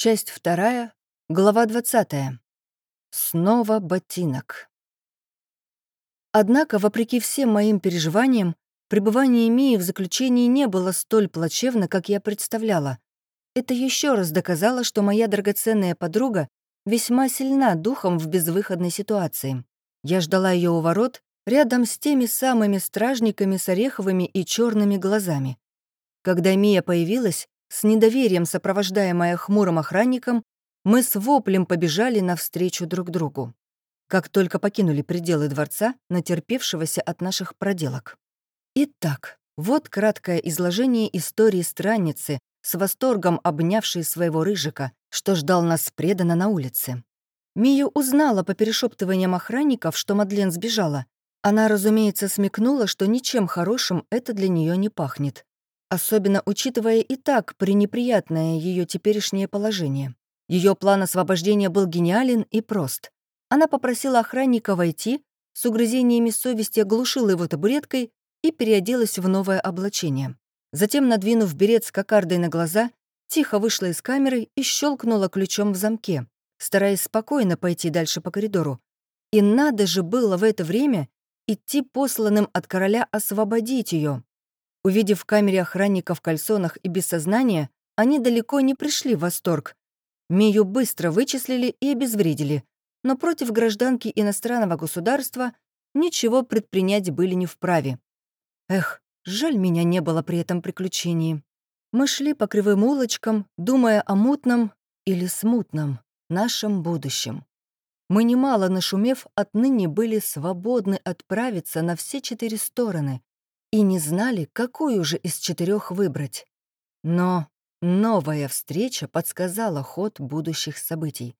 Часть вторая, глава 20. Снова ботинок. Однако, вопреки всем моим переживаниям, пребывание Мии в заключении не было столь плачевно, как я представляла. Это еще раз доказало, что моя драгоценная подруга весьма сильна духом в безвыходной ситуации. Я ждала ее у ворот, рядом с теми самыми стражниками с ореховыми и черными глазами. Когда Мия появилась, с недоверием сопровождаемая хмурым охранником, мы с воплем побежали навстречу друг другу. Как только покинули пределы дворца, натерпевшегося от наших проделок. Итак, вот краткое изложение истории странницы, с восторгом обнявшей своего рыжика, что ждал нас преданно на улице. Мия узнала по перешептываниям охранников, что Мадлен сбежала. Она, разумеется, смекнула, что ничем хорошим это для нее не пахнет особенно учитывая и так пренеприятное ее теперешнее положение. Ее план освобождения был гениален и прост. Она попросила охранника войти, с угрызениями совести оглушила его табуреткой и переоделась в новое облачение. Затем, надвинув берет с кокардой на глаза, тихо вышла из камеры и щелкнула ключом в замке, стараясь спокойно пойти дальше по коридору. И надо же было в это время идти посланным от короля освободить ее. Увидев в камере охранника в кальсонах и без сознания, они далеко не пришли в восторг. Мию быстро вычислили и обезвредили, но против гражданки иностранного государства ничего предпринять были не вправе. Эх, жаль, меня не было при этом приключении. Мы шли по кривым улочкам, думая о мутном или смутном нашем будущем. Мы, немало нашумев, отныне были свободны отправиться на все четыре стороны, и не знали, какую же из четырех выбрать. Но новая встреча подсказала ход будущих событий.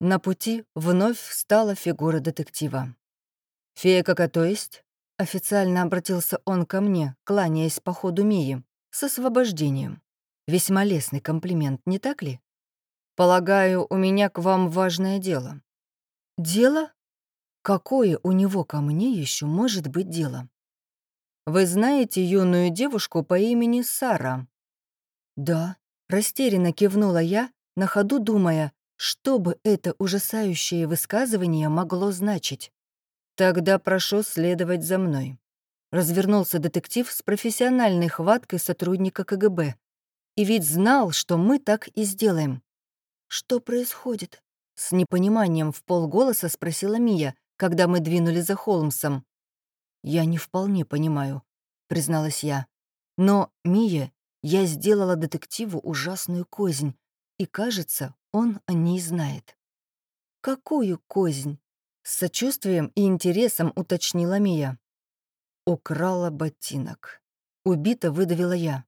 На пути вновь встала фигура детектива. «Фея какая то есть?» Официально обратился он ко мне, кланяясь по ходу Мии, с освобождением. Весьма лестный комплимент, не так ли? «Полагаю, у меня к вам важное дело». «Дело? Какое у него ко мне еще может быть дело?» Вы знаете юную девушку по имени Сара?» «Да», — растерянно кивнула я, на ходу думая, что бы это ужасающее высказывание могло значить. «Тогда прошу следовать за мной». Развернулся детектив с профессиональной хваткой сотрудника КГБ. И ведь знал, что мы так и сделаем. «Что происходит?» С непониманием в полголоса спросила Мия, когда мы двинули за Холмсом. «Я не вполне понимаю», — призналась я. «Но, Мия, я сделала детективу ужасную кознь, и, кажется, он о ней знает». «Какую кознь?» — с сочувствием и интересом уточнила Мия. «Украла ботинок». Убито выдавила я.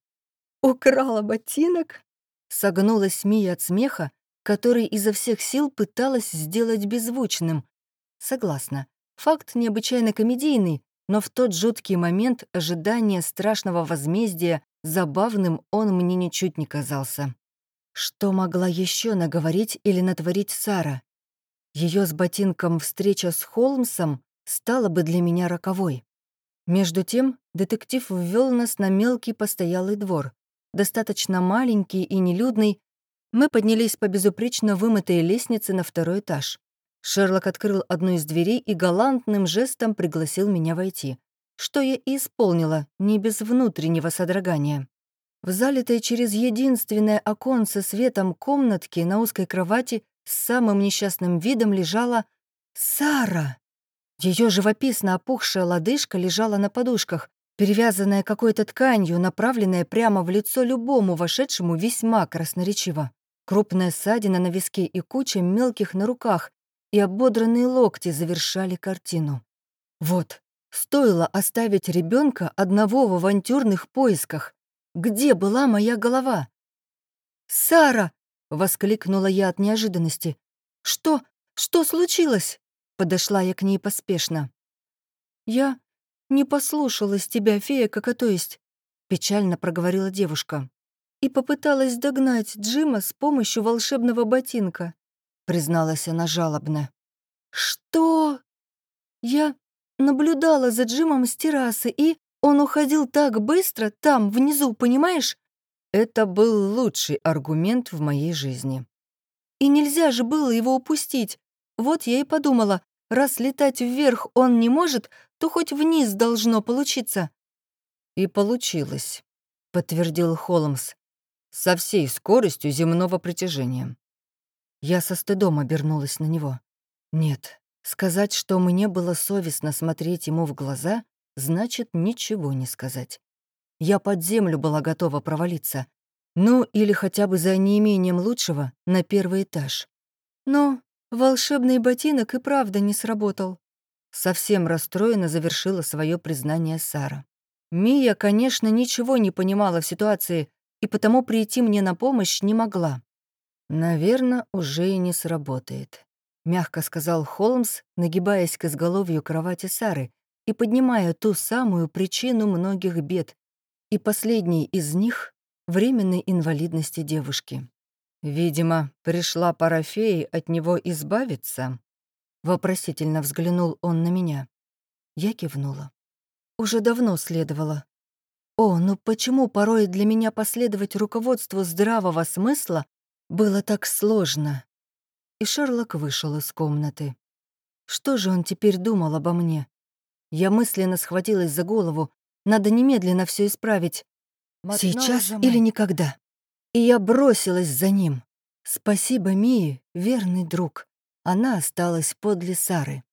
«Украла ботинок?» Согнулась Мия от смеха, который изо всех сил пыталась сделать беззвучным. Согласна, факт необычайно комедийный, но в тот жуткий момент ожидания страшного возмездия забавным он мне ничуть не казался. Что могла еще наговорить или натворить Сара? Ее с ботинком встреча с Холмсом стала бы для меня роковой. Между тем детектив ввел нас на мелкий постоялый двор, достаточно маленький и нелюдный. Мы поднялись по безупречно вымытой лестнице на второй этаж. Шерлок открыл одну из дверей и галантным жестом пригласил меня войти, что я и исполнила, не без внутреннего содрогания. В залитой через единственное оконце светом комнатке на узкой кровати с самым несчастным видом лежала Сара. Ее живописно опухшая лодыжка лежала на подушках, перевязанная какой-то тканью, направленная прямо в лицо любому вошедшему весьма красноречиво. Крупная ссадина на виске и куча мелких на руках, и ободранные локти завершали картину. Вот, стоило оставить ребенка одного в авантюрных поисках. Где была моя голова? «Сара!» — воскликнула я от неожиданности. «Что? Что случилось?» Подошла я к ней поспешно. «Я не послушалась тебя, фея, как то есть», — печально проговорила девушка. «И попыталась догнать Джима с помощью волшебного ботинка призналась она жалобно. «Что?» Я наблюдала за Джимом с террасы, и он уходил так быстро, там, внизу, понимаешь? Это был лучший аргумент в моей жизни. И нельзя же было его упустить. Вот я и подумала, раз летать вверх он не может, то хоть вниз должно получиться. И получилось, подтвердил Холмс, со всей скоростью земного притяжения. Я со стыдом обернулась на него. Нет, сказать, что мне было совестно смотреть ему в глаза, значит ничего не сказать. Я под землю была готова провалиться. Ну, или хотя бы за неимением лучшего на первый этаж. Но волшебный ботинок и правда не сработал. Совсем расстроенно завершила свое признание Сара. Мия, конечно, ничего не понимала в ситуации и потому прийти мне на помощь не могла. «Наверное, уже и не сработает», — мягко сказал Холмс, нагибаясь к изголовью кровати Сары и поднимая ту самую причину многих бед, и последний из них — временной инвалидности девушки. «Видимо, пришла пора феи от него избавиться?» Вопросительно взглянул он на меня. Я кивнула. Уже давно следовало. О, ну почему порой для меня последовать руководству здравого смысла было так сложно? И Шерлок вышел из комнаты. Что же он теперь думал обо мне? Я мысленно схватилась за голову. Надо немедленно все исправить. Сейчас или никогда. И я бросилась за ним. Спасибо Мии, верный друг. Она осталась подле Сары.